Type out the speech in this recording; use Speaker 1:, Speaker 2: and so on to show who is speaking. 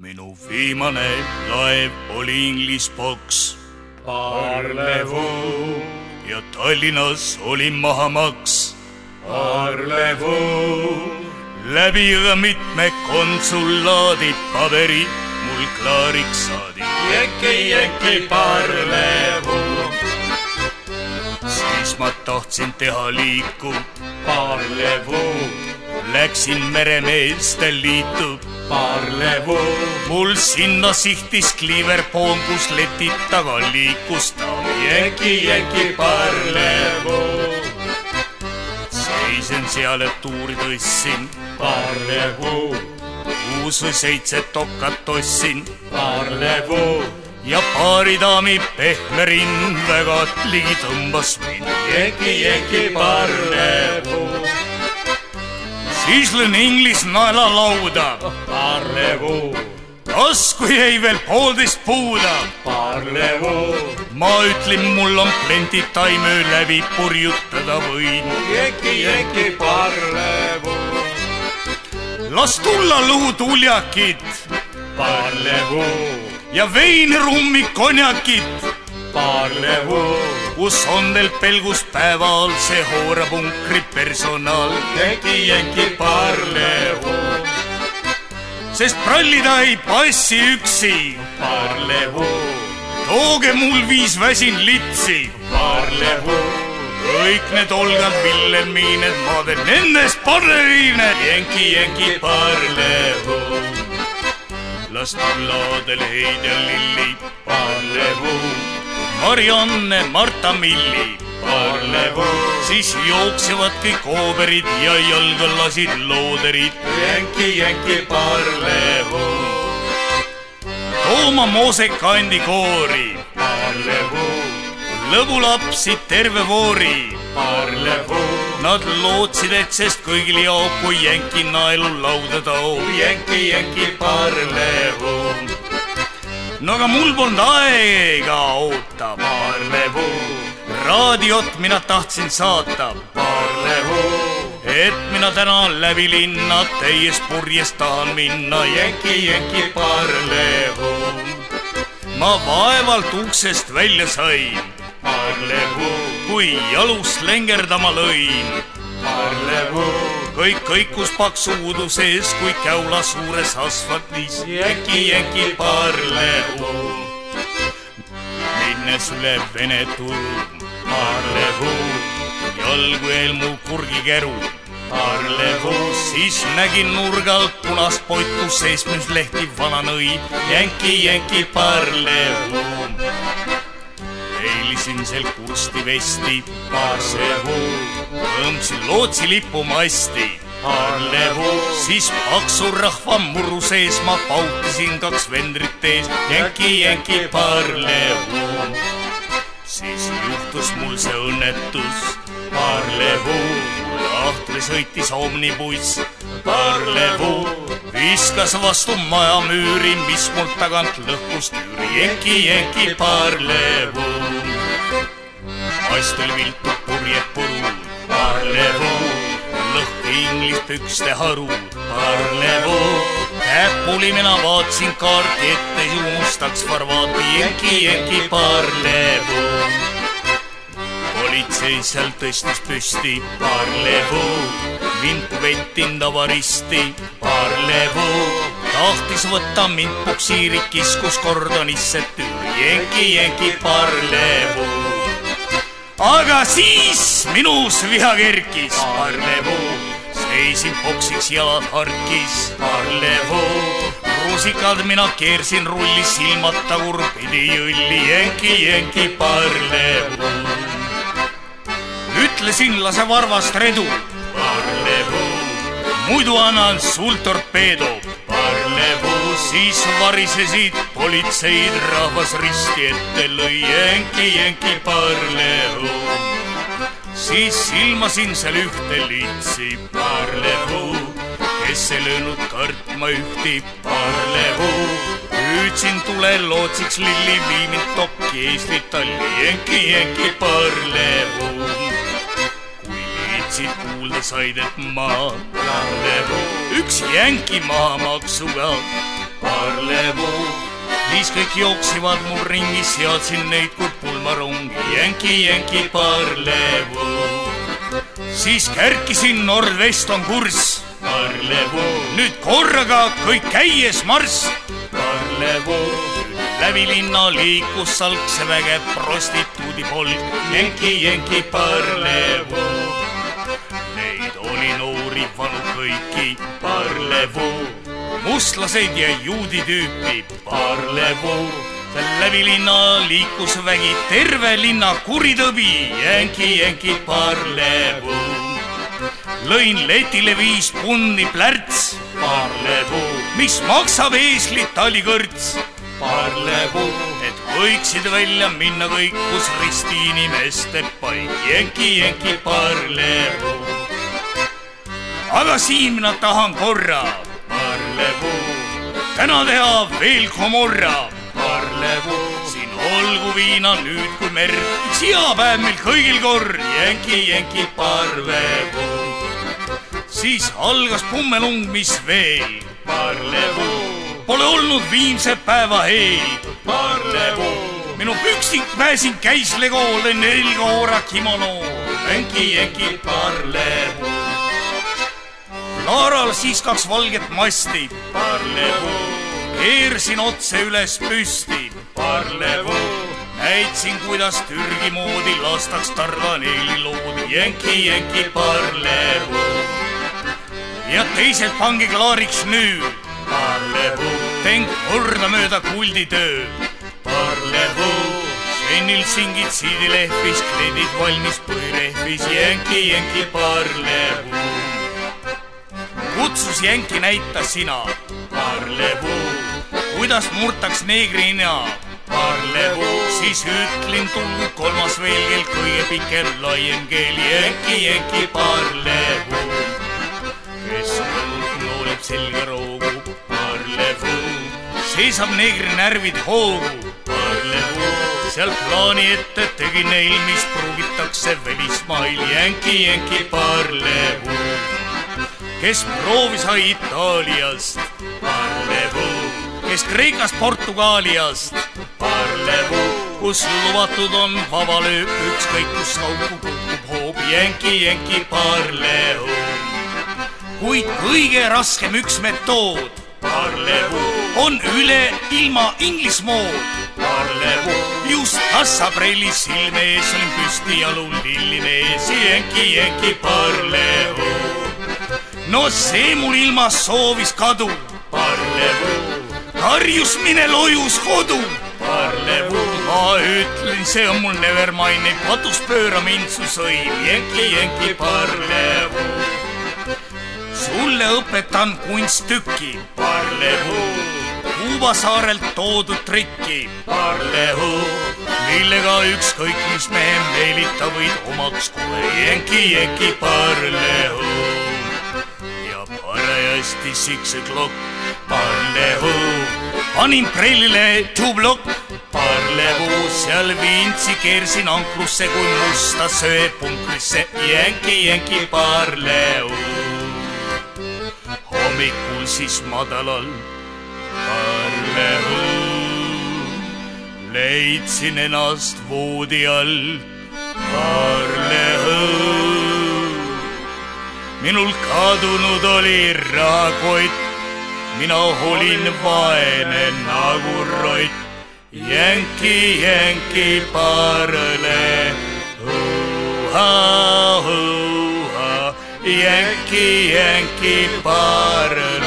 Speaker 1: minu viimane laev oli English box.
Speaker 2: Parlez-vous,
Speaker 1: ja Tallinnas oli mahamaks
Speaker 2: parlez-vous,
Speaker 1: läbi ka mitme konsulaadi paberi mul klaariks saadi.
Speaker 2: jeki, jeki, parlez-vous,
Speaker 1: siis ma tahtsin teha liiku,
Speaker 2: parlez-vous,
Speaker 1: läksin meremeeste liitu.
Speaker 2: Parlez-vous,
Speaker 1: mul sinna sihtis Kliiverpool, kus letid taga liikus ta.
Speaker 2: jeki, jeki, parlez-vous,
Speaker 1: seisen seal, et tuuri tõstsin,
Speaker 2: parlez-vous,
Speaker 1: kuus või seitse tokat ostsin
Speaker 2: parlez-vous,
Speaker 1: ja paari daami pehme rinn väga ligi tõmbas mind.
Speaker 2: jeki, jeki, parlez-vous,
Speaker 1: siis lõin inglis naela lauda,
Speaker 2: parlez-vous,
Speaker 1: tasku jäi veel poolteist puuda.
Speaker 2: parlez-vous,
Speaker 1: ma ütlen, mul on plenti taimöö läbi purjutada võin.
Speaker 2: jeki, jeki, parlez-vous,
Speaker 1: las tulla luutuljakid
Speaker 2: parlez-vous,
Speaker 1: ja vein rummi konjakit,
Speaker 2: parlez-vous,
Speaker 1: kus on teil pelgus päeval see hoorapunkri personal,
Speaker 2: jeki, jeki, parlez-vous,
Speaker 1: sest prallida ei passi üksi.
Speaker 2: parlez-vous,
Speaker 1: tooge mul viis väsin litsi,
Speaker 2: parlez-vous,
Speaker 1: kõik need olgad Villemiined, ma teen nendest baleriine. Jenki, jenki,
Speaker 2: parlez-vous,
Speaker 1: las tulladel Heidi ja Lilli,
Speaker 2: parlez-vous,
Speaker 1: Marianne, Marta, Milli.
Speaker 2: parlez-vous,
Speaker 1: siis jooksevad kõik ooberid ja jalga lasid looderid.
Speaker 2: jeki, jeki, parlez-vous,
Speaker 1: Tooma Moosek andi koori,
Speaker 2: parlez-vous,
Speaker 1: lõbulapsi terve voori.
Speaker 2: parlez-vous,
Speaker 1: Nad lootsid, et sest kõigil jaob, kui jänki naelu lauda toob.
Speaker 2: jeki, jeki, parlez-vous,
Speaker 1: no aga mul polnud aega oota.
Speaker 2: parlez-vous,
Speaker 1: raadiot mina tahtsin saata,
Speaker 2: parlez-vous,
Speaker 1: et mina täna läbi linna täies purjes tahan minna.
Speaker 2: jeki, jeki, parlez-vous,
Speaker 1: ma vaevalt uksest välja sain,
Speaker 2: parlez-vous,
Speaker 1: kui jalust lengerdama lõin.
Speaker 2: Parlez-vous,
Speaker 1: kõik kõikus paksu uudu sees, kui käula suures asfaltis.
Speaker 2: jeki, jeki, parlez-vous,
Speaker 1: minnes üle Vene turu,
Speaker 2: parlez-vous,
Speaker 1: jalgu eel mu kurgikeru.
Speaker 2: parlez-vous,
Speaker 1: siis nägin nurgalt punast poitu seitsmes lehti vana nõi. jänki, jänki, parlevuu. eilisin sel kursti vesti,
Speaker 2: parlez-vous,
Speaker 1: õmbsin lootsilipu masti.
Speaker 2: parlez-vous,
Speaker 1: siis paksu rahva murru sees ma pautisin kaks vendrit ees. jänki, jänki, parlevuu. siis juhtus mul see õnnetus
Speaker 2: parlez-vous,
Speaker 1: lahtri sõitis omnibuss,
Speaker 2: parlez-vous,
Speaker 1: viskas vastu majamüüri, mis mul tagant lõhkus tüüri. Jeki, jeki, parlevuu. mast oli viltu purjed
Speaker 2: parlez-vous,
Speaker 1: lõhki inglispükste harud, parlevuu. käpuli mina vaatasin kaarti, et ei unustaks farvaati. Jeki, jeki, parlevuu. politsei seal tõstis püsti, parlevuu. mind vettinud avaristi, parlevuu. tahtis võtta mind puksiiri, kiskus kordonisse tüüri. Jeki, jeki, parlevuu. Aga siis minus viha kerkis, parlevuu. seisin poksiks, jalad harkis, parlevuu. rusikad mina keersin rulli, silmad tagurpidi jõlli. Jeki, jeki, parlevuu ütlesin, lase varvast redu,
Speaker 2: parlez-vous,
Speaker 1: muidu annan sul torpeedo.
Speaker 2: parlez-vous,
Speaker 1: siis varisesid politseid, rahvas risti ette lõi jänki, jänki parlevuu. siis silmasin seal ühte litsi, parlevuu, kes ei löönud kartma ühti, parlevuu. hüüdsin tule lootsiks lilli, vii mind tokki Eestit talli, jänki, jänki parlevuu kui liitsid kuulda said, et ma
Speaker 2: parlez-vous,
Speaker 1: üks jänki maamaksuga
Speaker 2: parlez-vous.
Speaker 1: siis kõik jooksivad mul ringi, seadsin neid kui pulmarungi, jänki, jänki, parlevuu. siis kärkisin Nordvest on kurss,
Speaker 2: parlevuu.
Speaker 1: nüüd korraga kõik käies marss,
Speaker 2: parlevuu.
Speaker 1: läbi linna liikus salkse vägev prostituudi polg,
Speaker 2: jänki, jänki, parlevuu.
Speaker 1: Neid oli noori vanu kõiki,
Speaker 2: parlevuu.
Speaker 1: Mustlaseid ja juudi tüüpi,
Speaker 2: parlevuu.
Speaker 1: läbi linna liikus vägi terve linna kuritõbi,
Speaker 2: jänki, jänki, parlevuu.
Speaker 1: lõin letile viis punni plärts,
Speaker 2: parlevuu.
Speaker 1: mis maksab eeslit talikõrts,
Speaker 2: parlevuu.
Speaker 1: et võiksid välja minna kõik, kus risti inimeste paik, jänki, jänki,
Speaker 2: parlevuu.
Speaker 1: aga siin mina tahan korra
Speaker 2: parlevuu.
Speaker 1: täna teha veel komorra.
Speaker 2: parlevuu.
Speaker 1: siin olgu viina nüüd kui merd, üks hea päev meil kõigil kord,
Speaker 2: jänki, jänki, parlevuu.
Speaker 1: siis algas pummelung, mis veel
Speaker 2: parlevuu.
Speaker 1: pole olnud viimse päeva eel.
Speaker 2: parlevuu.
Speaker 1: minu püksik pääsin käis legoole nelgoora kimono.
Speaker 2: jänki, jänki,
Speaker 1: Laaral siis kaks valget masti, keersin otse üles püsti. näitasin, kuidas Türgi moodi lastaks tarvaneeli loodi,
Speaker 2: jänki, jänki, parlevuu.
Speaker 1: ja teised pange klaariks nüüd,
Speaker 2: parlevuu.
Speaker 1: teen kordamööda kulditöö. Sennil singid siidilehvis, kleidid valmis põhirehvis,
Speaker 2: jänki, jänki, parlevuu.
Speaker 1: Kutsus jänki näita sina, kuidas murtaks neegri nina. siis ütlin, tulgu kolmas veelkeel, kõige pikem, laiem keel, jänki, jänki,
Speaker 2: parlevuu.
Speaker 1: kes õlut noolib selga roogu,
Speaker 2: parlevuu.
Speaker 1: seisab neegri närvid hoogu.
Speaker 2: parlevuu.
Speaker 1: seal plaani ette tegi neil, mis pruugitakse välismail,
Speaker 2: jänki, jänki, parlevuu.
Speaker 1: Kes proovi sai Itaaliast, kes Kreekast, Portugaaliast,
Speaker 2: parlevuu.
Speaker 1: kus lubatud on vaba löök, ükskõik kus auku kukub hoob,
Speaker 2: jänki, jänki, parlevuu.
Speaker 1: kuid kõige raskem üks metood on üle ilma Inglismood. just kassaprellis silme ees olin püsti jalul lillimees, jänki, jänki,
Speaker 2: parlevuu.
Speaker 1: No see mul ilmas soovis kadu, karjus mine lojus kodu. ma ütlen, see on mul nevermind, patus pööra mind su sõim,
Speaker 2: jänki, jänki, parlevuu.
Speaker 1: sulle õpetan kunsttükki,
Speaker 2: parlevuu.
Speaker 1: Kuuba saarelt toodud trikki, millega ükskõik mis mehe meelita võid omaks kohe. Jänki, jänki,
Speaker 2: parlevuu.
Speaker 1: Six o'clock
Speaker 2: parlevuu.
Speaker 1: panin prellile tublokk,
Speaker 2: parlevuu.
Speaker 1: seal vintsi keersin ankrusse kui musta söepunkrisse,
Speaker 2: jänki, jänki, parlevuu.
Speaker 1: hommikul siis madalal
Speaker 2: parlevuu.
Speaker 1: leidsin ennast voodi all.
Speaker 2: parlevuu.
Speaker 1: Minul kadunud oli rahakott, mina olin vaene nagu rott. jänki, jänki, parle, jänki, jänki, parle.